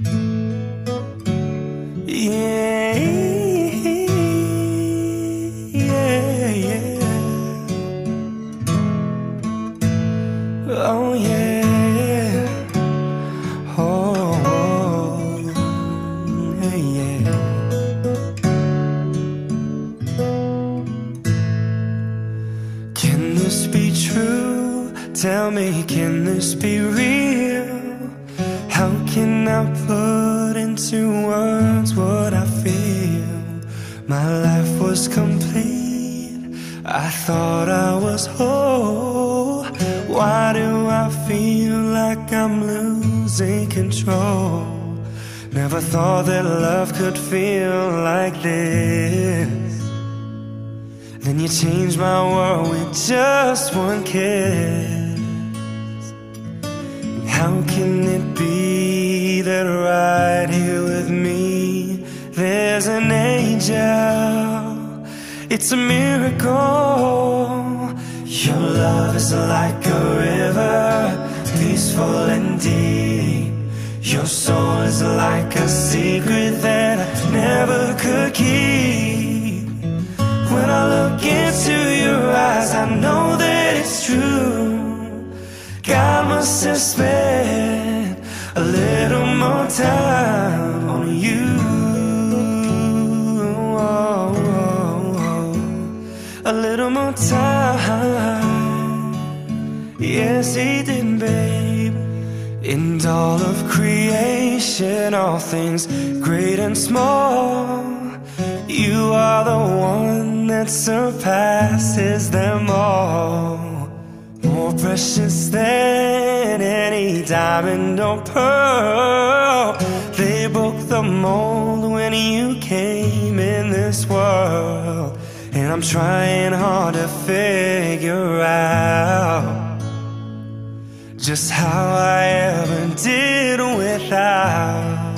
Yeah, yeah. Oh yeah. Oh, yeah. Can this be true? Tell me, can this be real? How can I put into words what I feel? My life was complete. I thought I was whole. Why do I feel like I'm losing control? Never thought that love could feel like this. Then you changed my world with just one kiss. How can it be right here with me there's an angel? It's a miracle. Your love is like a river, peaceful and deep. Your soul is like a secret that I never could keep. When I look into your eyes, I know that it's true. God must have more time on you. A little more time. Yes, He did, babe. In all of creation, all things great and small. You are the one that surpasses them all. More precious than diamond or pearl. They broke the mold when you came in this world. And I'm trying hard to figure out just how I ever did without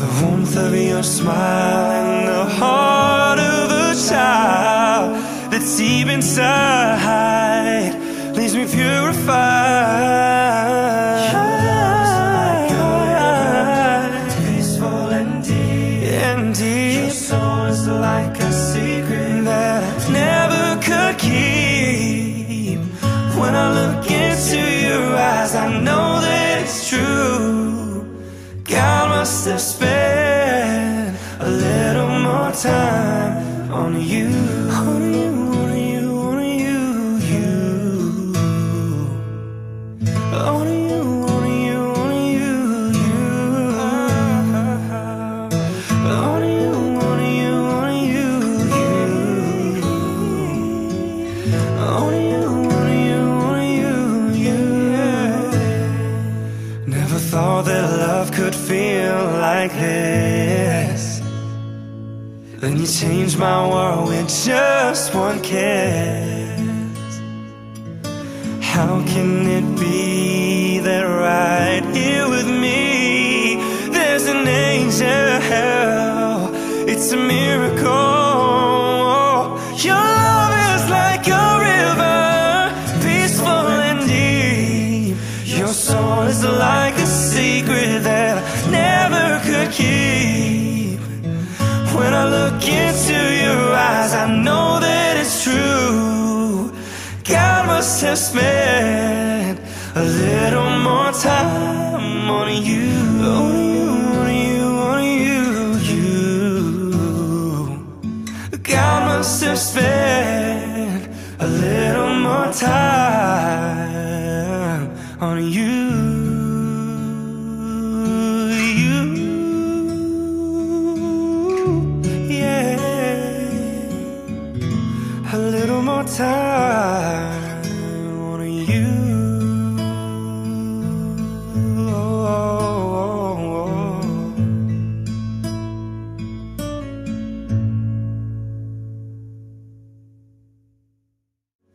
the warmth of your smile and the heart of a child that's deep inside leaves me purified. Must have spent a little more time on you, on you, on you, on you, you. On you, on you, on you, you. On you, on you, on you, you. Never thought that love could feel like this. Then you changed my world with just one kiss. How can it be that right here with me there's an angel? It's a miracle. Your love is like a river, peaceful and deep. Your soul is like a secret God must spent a little more time on you, on you, on you, on you, you. God must have spent a little more time on you. You, yeah, a little more time you.